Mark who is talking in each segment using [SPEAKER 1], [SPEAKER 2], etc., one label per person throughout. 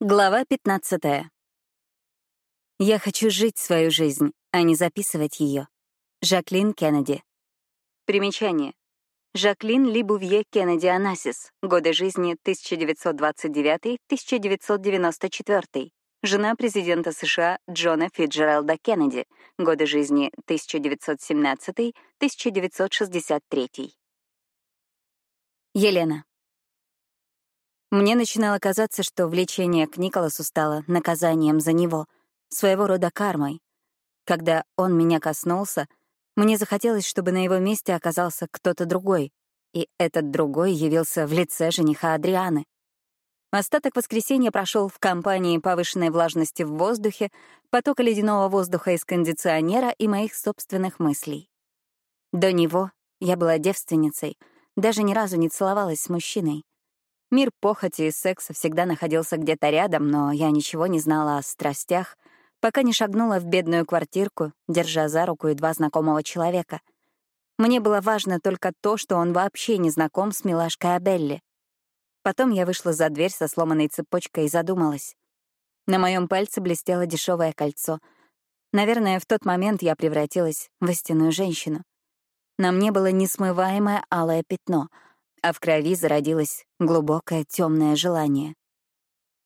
[SPEAKER 1] Глава 15. Я хочу жить свою жизнь, а не записывать ее. Жаклин Кеннеди. Примечание. Жаклин Либувье Кеннеди Анасис. Годы жизни 1929-1994. Жена президента США Джона Фиджералда Кеннеди. Годы жизни 1917-1963. Елена. Мне начинало казаться, что влечение к Николасу стало наказанием за него, своего рода кармой. Когда он меня коснулся, мне захотелось, чтобы на его месте оказался кто-то другой, и этот другой явился в лице жениха Адрианы. Остаток воскресенья прошел в компании повышенной влажности в воздухе, потока ледяного воздуха из кондиционера и моих собственных мыслей. До него я была девственницей, даже ни разу не целовалась с мужчиной. Мир похоти и секса всегда находился где-то рядом, но я ничего не знала о страстях, пока не шагнула в бедную квартирку, держа за руку едва знакомого человека. Мне было важно только то, что он вообще не знаком с милашкой Абелли. Потом я вышла за дверь со сломанной цепочкой и задумалась. На моем пальце блестело дешевое кольцо. Наверное, в тот момент я превратилась в истинную женщину. На мне было несмываемое алое пятно — а в крови зародилось глубокое темное желание.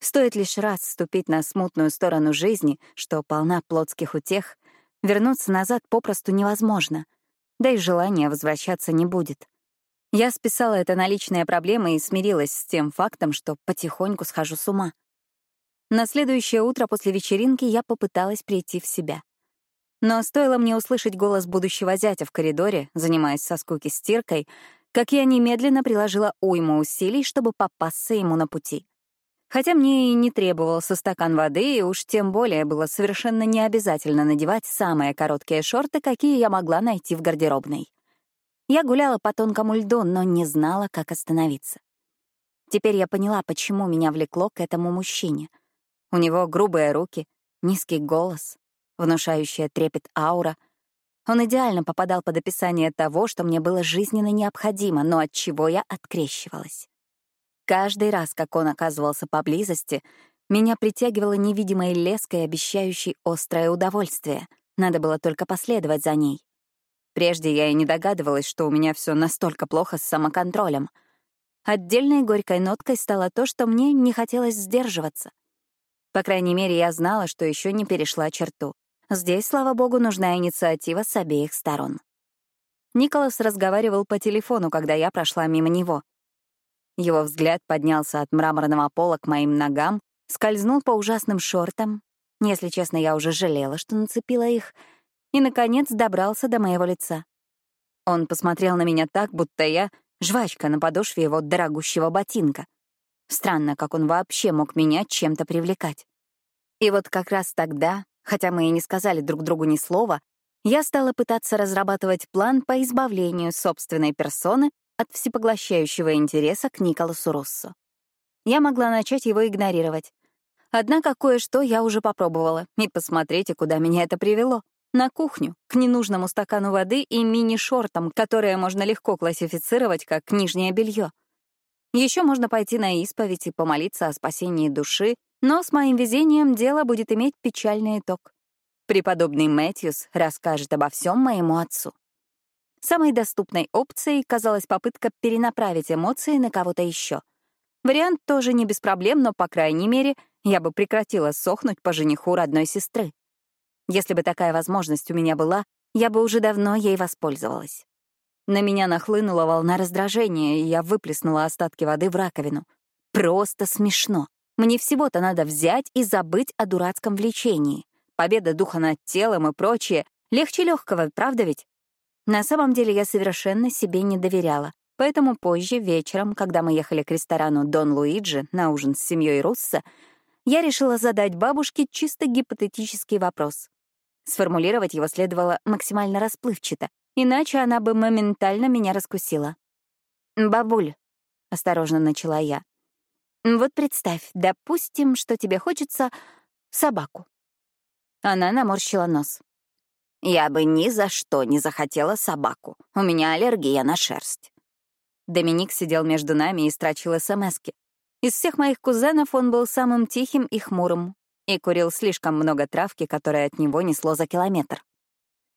[SPEAKER 1] Стоит лишь раз ступить на смутную сторону жизни, что полна плотских утех, вернуться назад попросту невозможно, да и желания возвращаться не будет. Я списала это на личные проблемы и смирилась с тем фактом, что потихоньку схожу с ума. На следующее утро после вечеринки я попыталась прийти в себя. Но стоило мне услышать голос будущего зятя в коридоре, занимаясь со скуки стиркой, как я немедленно приложила уйму усилий, чтобы попасться ему на пути. Хотя мне и не требовался стакан воды, и уж тем более было совершенно не обязательно надевать самые короткие шорты, какие я могла найти в гардеробной. Я гуляла по тонкому льду, но не знала, как остановиться. Теперь я поняла, почему меня влекло к этому мужчине. У него грубые руки, низкий голос, внушающая трепет аура — он идеально попадал под описание того, что мне было жизненно необходимо, но от чего я открещивалась. Каждый раз, как он оказывался поблизости, меня притягивала невидимой леской, обещающей острое удовольствие. Надо было только последовать за ней. Прежде я и не догадывалась, что у меня все настолько плохо с самоконтролем. Отдельной горькой ноткой стало то, что мне не хотелось сдерживаться. По крайней мере, я знала, что еще не перешла черту. Здесь, слава богу, нужна инициатива с обеих сторон. Николас разговаривал по телефону, когда я прошла мимо него. Его взгляд поднялся от мраморного пола к моим ногам, скользнул по ужасным шортам. Если честно, я уже жалела, что нацепила их, и, наконец, добрался до моего лица. Он посмотрел на меня так, будто я — жвачка на подошве его дорогущего ботинка. Странно, как он вообще мог меня чем-то привлекать. И вот как раз тогда Хотя мы и не сказали друг другу ни слова, я стала пытаться разрабатывать план по избавлению собственной персоны от всепоглощающего интереса к Николасу Россу. Я могла начать его игнорировать. Однако кое-что я уже попробовала, и посмотрите, куда меня это привело. На кухню, к ненужному стакану воды и мини-шортам, которые можно легко классифицировать как нижнее белье. Еще можно пойти на исповедь и помолиться о спасении души, но с моим везением дело будет иметь печальный итог. Преподобный Мэтьюс расскажет обо всем моему отцу. Самой доступной опцией казалась попытка перенаправить эмоции на кого-то еще. Вариант тоже не без проблем, но, по крайней мере, я бы прекратила сохнуть по жениху родной сестры. Если бы такая возможность у меня была, я бы уже давно ей воспользовалась. На меня нахлынула волна раздражения, и я выплеснула остатки воды в раковину. Просто смешно. Мне всего-то надо взять и забыть о дурацком влечении. Победа духа над телом и прочее. Легче легкого, правда ведь? На самом деле я совершенно себе не доверяла. Поэтому позже, вечером, когда мы ехали к ресторану «Дон Луиджи» на ужин с семьей Русса, я решила задать бабушке чисто гипотетический вопрос. Сформулировать его следовало максимально расплывчато, иначе она бы моментально меня раскусила. «Бабуль», — осторожно начала я, вот представь, допустим, что тебе хочется собаку. Она наморщила нос. Я бы ни за что не захотела собаку. У меня аллергия на шерсть. Доминик сидел между нами и строчил СМСки. Из всех моих кузенов он был самым тихим и хмурым и курил слишком много травки, которая от него несло за километр.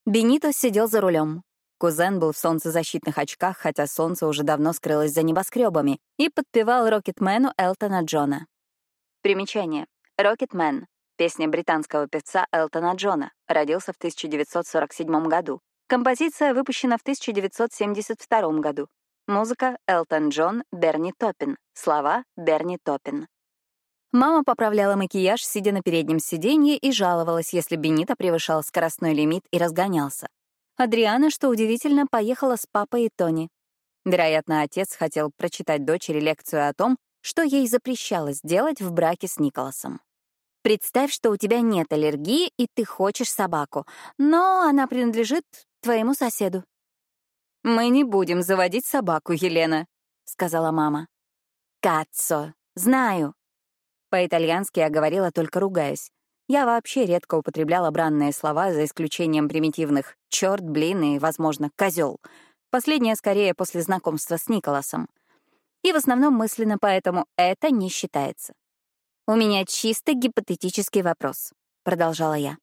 [SPEAKER 1] Бенито сидел за рулем. Кузен был в солнцезащитных очках, хотя солнце уже давно скрылось за небоскребами, и подпевал Рокетмену Элтона Джона. Примечание. Рокетмен — песня британского певца Элтона Джона, родился в 1947 году. Композиция выпущена в 1972 году. Музыка — Элтон Джон, Берни Топпин. Слова — Берни Топпин. Мама поправляла макияж, сидя на переднем сиденье, и жаловалась, если Бенита превышал скоростной лимит и разгонялся. Адриана, что удивительно, поехала с папой и Тони. Вероятно, отец хотел прочитать дочери лекцию о том, что ей запрещалось делать в браке с Николасом. Представь, что у тебя нет аллергии, и ты хочешь собаку, но она принадлежит твоему соседу. «Мы не будем заводить собаку, Елена», — сказала мама. «Каццо, знаю». По-итальянски я говорила, только ругаясь. Я вообще редко употребляла бранные слова, за исключением примитивных «чёрт», «блин» и, возможно, «козёл». Последнее скорее после знакомства с Николасом. И в основном мысленно, поэтому это не считается. «У меня чисто гипотетический вопрос», — продолжала я.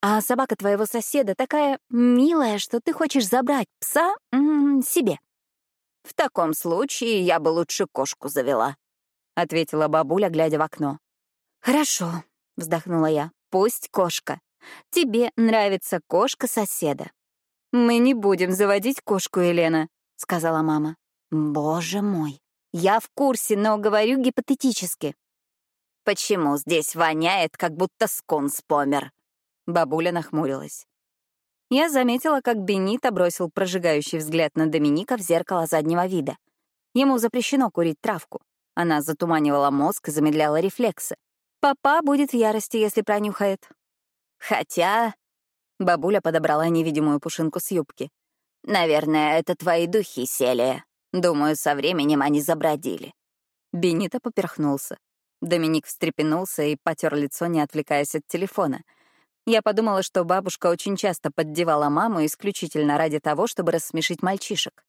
[SPEAKER 1] «А собака твоего соседа такая милая, что ты хочешь забрать пса м -м, себе». «В таком случае я бы лучше кошку завела», — ответила бабуля, глядя в окно. «Хорошо», вздохнула я. Пусть кошка. Тебе нравится кошка соседа. Мы не будем заводить кошку, Елена, сказала мама. Боже мой. Я в курсе, но говорю гипотетически. Почему здесь воняет, как будто скунс помер? Бабуля нахмурилась. Я заметила, как Бенита бросил прожигающий взгляд на Доминика в зеркало заднего вида. Ему запрещено курить травку. Она затуманивала мозг и замедляла рефлексы. Папа будет в ярости, если пронюхает. Хотя... Бабуля подобрала невидимую пушинку с юбки. «Наверное, это твои духи, Селия. Думаю, со временем они забродили». Бенита поперхнулся. Доминик встрепенулся и потер лицо, не отвлекаясь от телефона. Я подумала, что бабушка очень часто поддевала маму исключительно ради того, чтобы рассмешить мальчишек.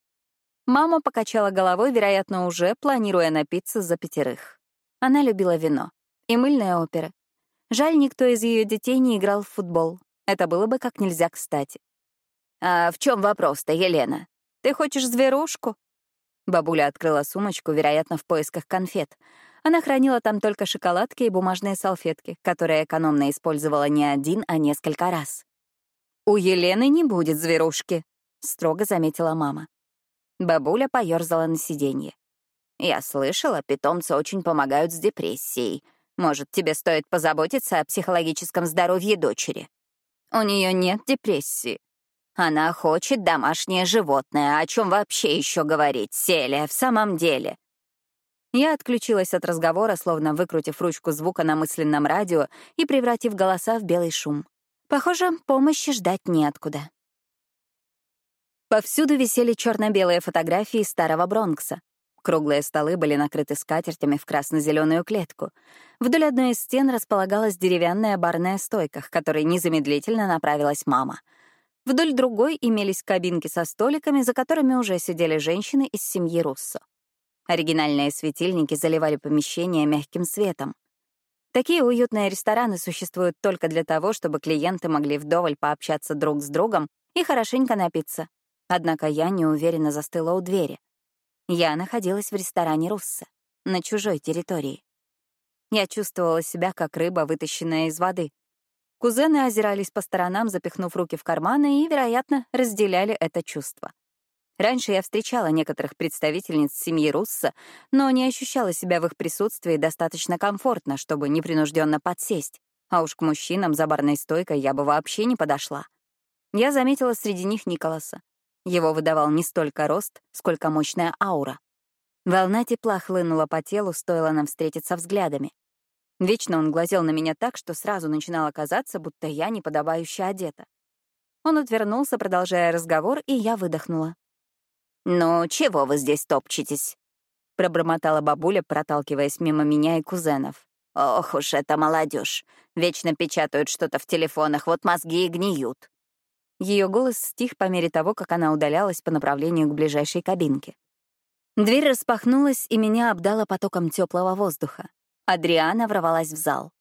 [SPEAKER 1] Мама покачала головой, вероятно, уже планируя напиться за пятерых. Она любила вино и мыльные оперы. Жаль, никто из ее детей не играл в футбол. Это было бы как нельзя кстати. «А в чем вопрос-то, Елена? Ты хочешь зверушку?» Бабуля открыла сумочку, вероятно, в поисках конфет. Она хранила там только шоколадки и бумажные салфетки, которые экономно использовала не один, а несколько раз. «У Елены не будет зверушки», — строго заметила мама. Бабуля поёрзала на сиденье. «Я слышала, питомцы очень помогают с депрессией. Может, тебе стоит позаботиться о психологическом здоровье дочери. У нее нет депрессии. Она хочет домашнее животное. О чем вообще еще говорить, Селия, в самом деле? Я отключилась от разговора, словно выкрутив ручку звука на мысленном радио и превратив голоса в белый шум. Похоже, помощи ждать неоткуда. Повсюду висели черно-белые фотографии старого Бронкса. Круглые столы были накрыты скатертями в красно-зеленую клетку. Вдоль одной из стен располагалась деревянная барная стойка, к которой незамедлительно направилась мама. Вдоль другой имелись кабинки со столиками, за которыми уже сидели женщины из семьи Руссо. Оригинальные светильники заливали помещение мягким светом. Такие уютные рестораны существуют только для того, чтобы клиенты могли вдоволь пообщаться друг с другом и хорошенько напиться. Однако я неуверенно застыла у двери. Я находилась в ресторане Русса, на чужой территории. Я чувствовала себя как рыба, вытащенная из воды. Кузены озирались по сторонам, запихнув руки в карманы, и, вероятно, разделяли это чувство. Раньше я встречала некоторых представительниц семьи Русса, но не ощущала себя в их присутствии достаточно комфортно, чтобы непринужденно подсесть, а уж к мужчинам за барной стойкой я бы вообще не подошла. Я заметила среди них Николаса. Его выдавал не столько рост, сколько мощная аура. Волна тепла хлынула по телу, стоило нам встретиться взглядами. Вечно он глазел на меня так, что сразу начинало казаться, будто я неподобающе одета. Он отвернулся, продолжая разговор, и я выдохнула. «Ну, чего вы здесь топчетесь?» — пробормотала бабуля, проталкиваясь мимо меня и кузенов. «Ох уж это молодежь! Вечно печатают что-то в телефонах, вот мозги и гниют. Ее голос стих по мере того, как она удалялась по направлению к ближайшей кабинке. Дверь распахнулась, и меня обдала потоком теплого воздуха. Адриана ворвалась в зал.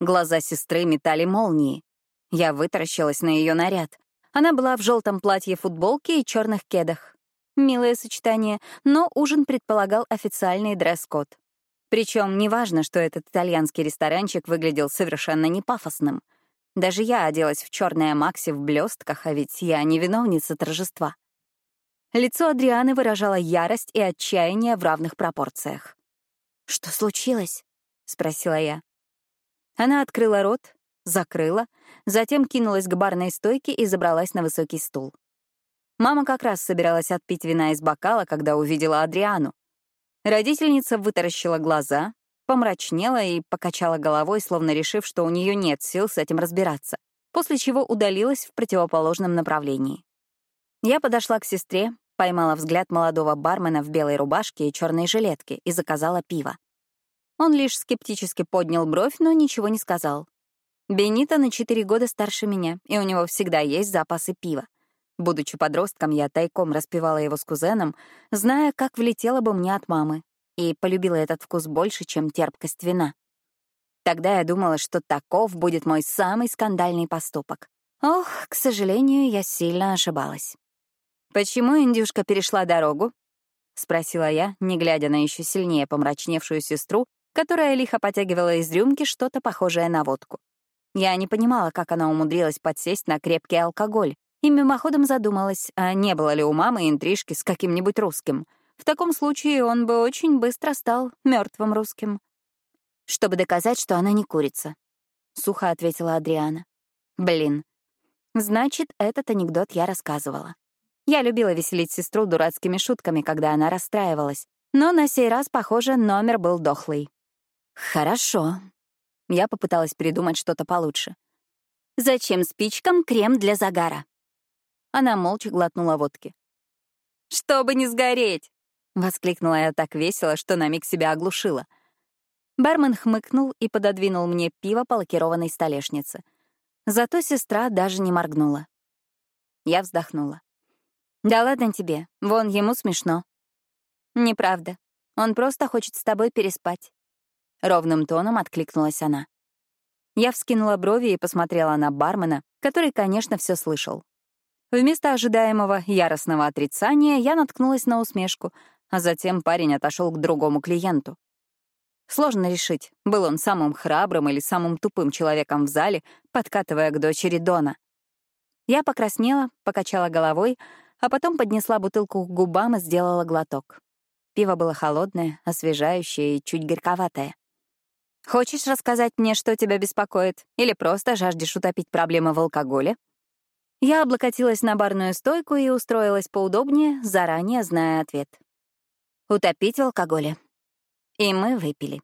[SPEAKER 1] Глаза сестры метали молнии. Я вытаращилась на ее наряд. Она была в желтом платье футболке и черных кедах. Милое сочетание, но ужин предполагал официальный дресс-код. Причем неважно, что этот итальянский ресторанчик выглядел совершенно не пафосным. Даже я оделась в черное макси в блестках, а ведь я не виновница торжества. Лицо Адрианы выражало ярость и отчаяние в равных пропорциях. «Что случилось?» — спросила я. Она открыла рот, закрыла, затем кинулась к барной стойке и забралась на высокий стул. Мама как раз собиралась отпить вина из бокала, когда увидела Адриану. Родительница вытаращила глаза, помрачнела и покачала головой, словно решив, что у нее нет сил с этим разбираться, после чего удалилась в противоположном направлении. Я подошла к сестре, поймала взгляд молодого бармена в белой рубашке и черной жилетке и заказала пиво. Он лишь скептически поднял бровь, но ничего не сказал. Бенита на четыре года старше меня, и у него всегда есть запасы пива. Будучи подростком, я тайком распивала его с кузеном, зная, как влетело бы мне от мамы, и полюбила этот вкус больше, чем терпкость вина. Тогда я думала, что таков будет мой самый скандальный поступок. Ох, к сожалению, я сильно ошибалась. «Почему индюшка перешла дорогу?» — спросила я, не глядя на еще сильнее помрачневшую сестру, которая лихо потягивала из рюмки что-то похожее на водку. Я не понимала, как она умудрилась подсесть на крепкий алкоголь, и мимоходом задумалась, а не было ли у мамы интрижки с каким-нибудь русским. В таком случае он бы очень быстро стал мертвым русским. «Чтобы доказать, что она не курица», — сухо ответила Адриана. «Блин. Значит, этот анекдот я рассказывала. Я любила веселить сестру дурацкими шутками, когда она расстраивалась, но на сей раз, похоже, номер был дохлый. «Хорошо». Я попыталась придумать что-то получше. «Зачем спичкам крем для загара?» Она молча глотнула водки. «Чтобы не сгореть!» — воскликнула я так весело, что на миг себя оглушила. Бармен хмыкнул и пододвинул мне пиво по лакированной столешнице. Зато сестра даже не моргнула. Я вздохнула. «Да ладно тебе, вон ему смешно». «Неправда. Он просто хочет с тобой переспать». — ровным тоном откликнулась она. Я вскинула брови и посмотрела на бармена, который, конечно, все слышал. Вместо ожидаемого яростного отрицания я наткнулась на усмешку, а затем парень отошел к другому клиенту. Сложно решить, был он самым храбрым или самым тупым человеком в зале, подкатывая к дочери Дона. Я покраснела, покачала головой, а потом поднесла бутылку к губам и сделала глоток. Пиво было холодное, освежающее и чуть горьковатое. Хочешь рассказать мне, что тебя беспокоит? Или просто жаждешь утопить проблемы в алкоголе? Я облокотилась на барную стойку и устроилась поудобнее, заранее зная ответ. Утопить в алкоголе. И мы выпили.